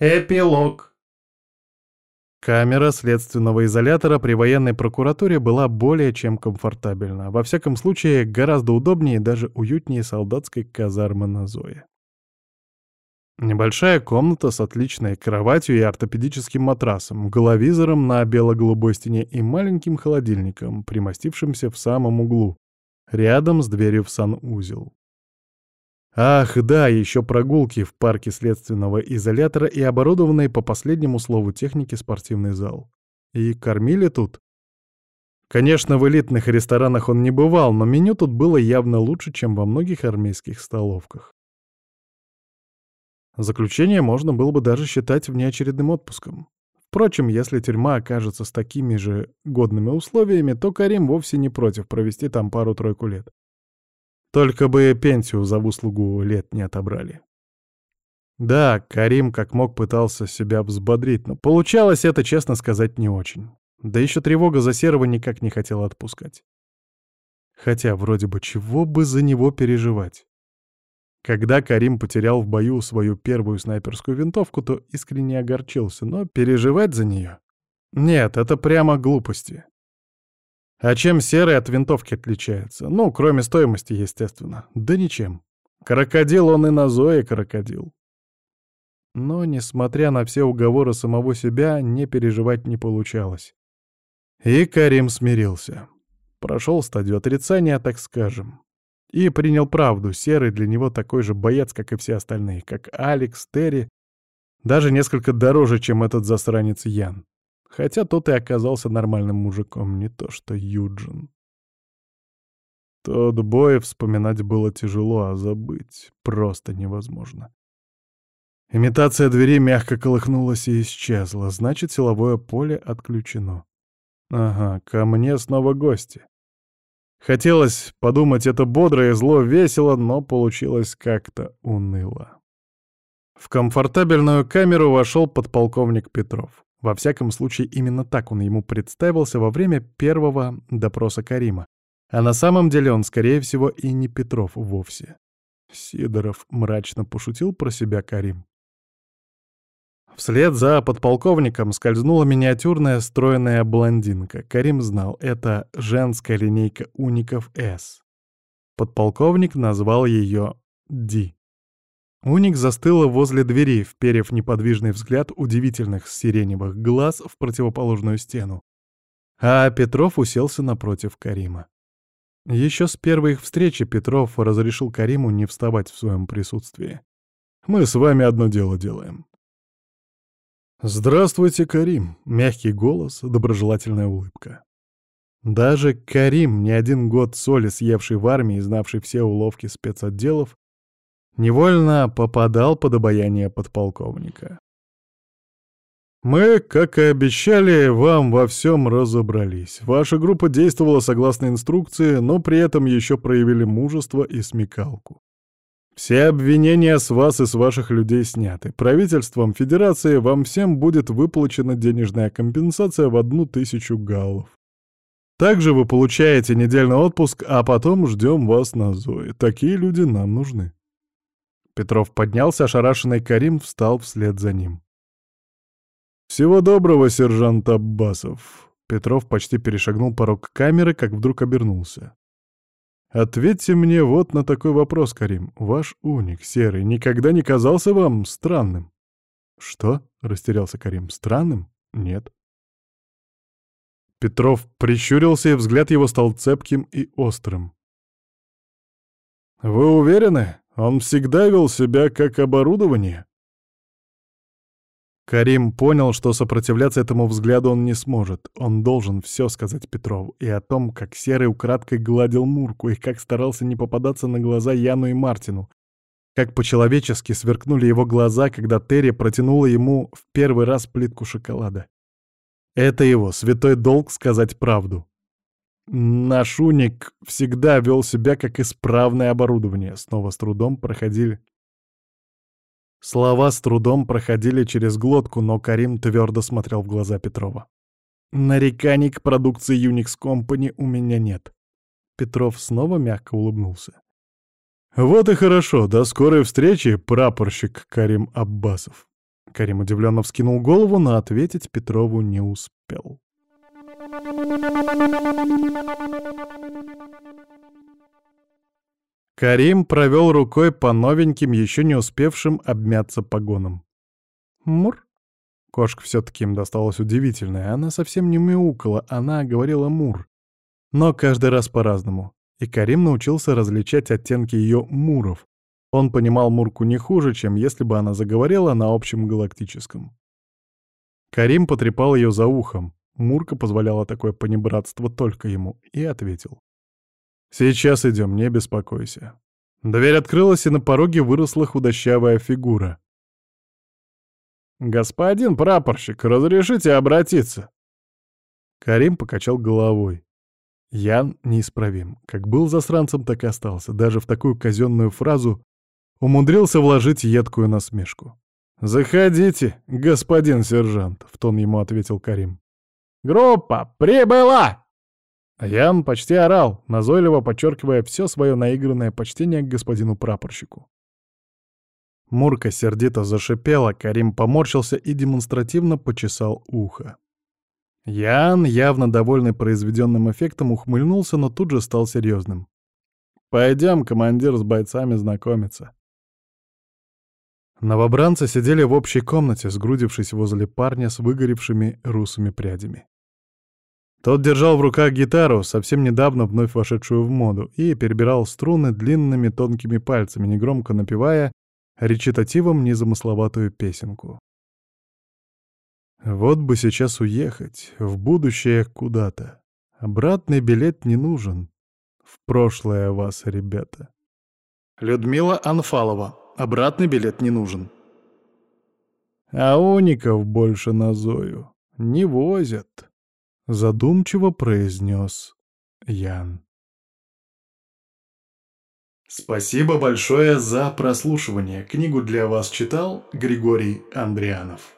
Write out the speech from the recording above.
Эпилог. Камера следственного изолятора при военной прокуратуре была более чем комфортабельна. Во всяком случае, гораздо удобнее и даже уютнее солдатской казармы на Зое. Небольшая комната с отличной кроватью и ортопедическим матрасом, головизором на бело-голубой стене и маленьким холодильником, примостившимся в самом углу, рядом с дверью в санузел. Ах, да, еще прогулки в парке следственного изолятора и оборудованный по последнему слову техники спортивный зал. И кормили тут. Конечно, в элитных ресторанах он не бывал, но меню тут было явно лучше, чем во многих армейских столовках. Заключение можно было бы даже считать внеочередным отпуском. Впрочем, если тюрьма окажется с такими же годными условиями, то Карим вовсе не против провести там пару-тройку лет. Только бы пенсию за выслугу лет не отобрали. Да, Карим как мог пытался себя взбодрить, но получалось это, честно сказать, не очень. Да еще тревога за Серого никак не хотела отпускать. Хотя вроде бы чего бы за него переживать. Когда Карим потерял в бою свою первую снайперскую винтовку, то искренне огорчился, но переживать за нее? Нет, это прямо глупости. А чем серый от винтовки отличается? Ну, кроме стоимости, естественно. Да ничем. Крокодил он и на Зое крокодил. Но, несмотря на все уговоры самого себя, не переживать не получалось. И Карим смирился. Прошел стадию отрицания, так скажем. И принял правду, Серый для него такой же боец, как и все остальные, как Алекс, Терри, даже несколько дороже, чем этот засранец Ян. Хотя тот и оказался нормальным мужиком, не то что Юджин. Тот бой вспоминать было тяжело, а забыть просто невозможно. Имитация двери мягко колыхнулась и исчезла, значит, силовое поле отключено. Ага, ко мне снова гости. Хотелось подумать это бодро и зло весело, но получилось как-то уныло. В комфортабельную камеру вошел подполковник Петров. Во всяком случае, именно так он ему представился во время первого допроса Карима. А на самом деле он, скорее всего, и не Петров вовсе. Сидоров мрачно пошутил про себя Карим. Вслед за подполковником скользнула миниатюрная стройная блондинка. Карим знал, это женская линейка уников С. Подполковник назвал ее Ди. Уник застыла возле двери, вперев неподвижный взгляд удивительных сиреневых глаз в противоположную стену. А Петров уселся напротив Карима. Еще с первой их встречи Петров разрешил Кариму не вставать в своем присутствии. «Мы с вами одно дело делаем». «Здравствуйте, Карим!» — мягкий голос, доброжелательная улыбка. Даже Карим, не один год соли съевший в армии и знавший все уловки спецотделов, невольно попадал под обаяние подполковника. «Мы, как и обещали, вам во всем разобрались. Ваша группа действовала согласно инструкции, но при этом еще проявили мужество и смекалку. Все обвинения с вас и с ваших людей сняты. Правительством Федерации вам всем будет выплачена денежная компенсация в одну тысячу галлов. Также вы получаете недельный отпуск, а потом ждем вас на Зое. Такие люди нам нужны. Петров поднялся, ошарашенный Карим встал вслед за ним. «Всего доброго, сержант Аббасов!» Петров почти перешагнул порог камеры, как вдруг обернулся. «Ответьте мне вот на такой вопрос, Карим. Ваш уник, серый, никогда не казался вам странным?» «Что?» — растерялся Карим. «Странным? Нет». Петров прищурился, и взгляд его стал цепким и острым. «Вы уверены? Он всегда вел себя как оборудование. Карим понял, что сопротивляться этому взгляду он не сможет. Он должен все сказать Петрову. И о том, как Серый украдкой гладил Мурку, и как старался не попадаться на глаза Яну и Мартину. Как по-человечески сверкнули его глаза, когда Терри протянула ему в первый раз плитку шоколада. Это его святой долг сказать правду. Наш уник всегда вел себя как исправное оборудование. Снова с трудом проходили... Слова с трудом проходили через глотку, но Карим твердо смотрел в глаза Петрова. «Нареканий к продукции Unix Company у меня нет». Петров снова мягко улыбнулся. «Вот и хорошо. До скорой встречи, прапорщик Карим Аббасов». Карим удивленно вскинул голову, но ответить Петрову не успел. Карим провел рукой по новеньким, еще не успевшим обмяться погонам. «Мур?» Кошка все-таки им досталась удивительная. Она совсем не мяукала, она говорила «мур». Но каждый раз по-разному. И Карим научился различать оттенки ее «муров». Он понимал Мурку не хуже, чем если бы она заговорила на общем галактическом. Карим потрепал ее за ухом. Мурка позволяла такое понебратство только ему, и ответил. «Сейчас идем, не беспокойся». Дверь открылась, и на пороге выросла худощавая фигура. «Господин прапорщик, разрешите обратиться?» Карим покачал головой. Ян неисправим. Как был засранцем, так и остался. Даже в такую казенную фразу умудрился вложить едкую насмешку. «Заходите, господин сержант», — в тон ему ответил Карим. «Группа прибыла!» Ян почти орал, назойливо подчеркивая все свое наигранное почтение к господину прапорщику. Мурка сердито зашипела, Карим поморщился и демонстративно почесал ухо. Ян, явно довольный произведенным эффектом, ухмыльнулся, но тут же стал серьезным. «Пойдем, командир, с бойцами знакомиться». Новобранцы сидели в общей комнате, сгрудившись возле парня с выгоревшими русыми прядями. Тот держал в руках гитару, совсем недавно вновь вошедшую в моду, и перебирал струны длинными тонкими пальцами, негромко напевая речитативом незамысловатую песенку. Вот бы сейчас уехать, в будущее куда-то. Обратный билет не нужен. В прошлое вас, ребята. Людмила Анфалова. Обратный билет не нужен. А уников больше на Зою не возят задумчиво произнес Ян. Спасибо большое за прослушивание. Книгу для вас читал Григорий Андрианов.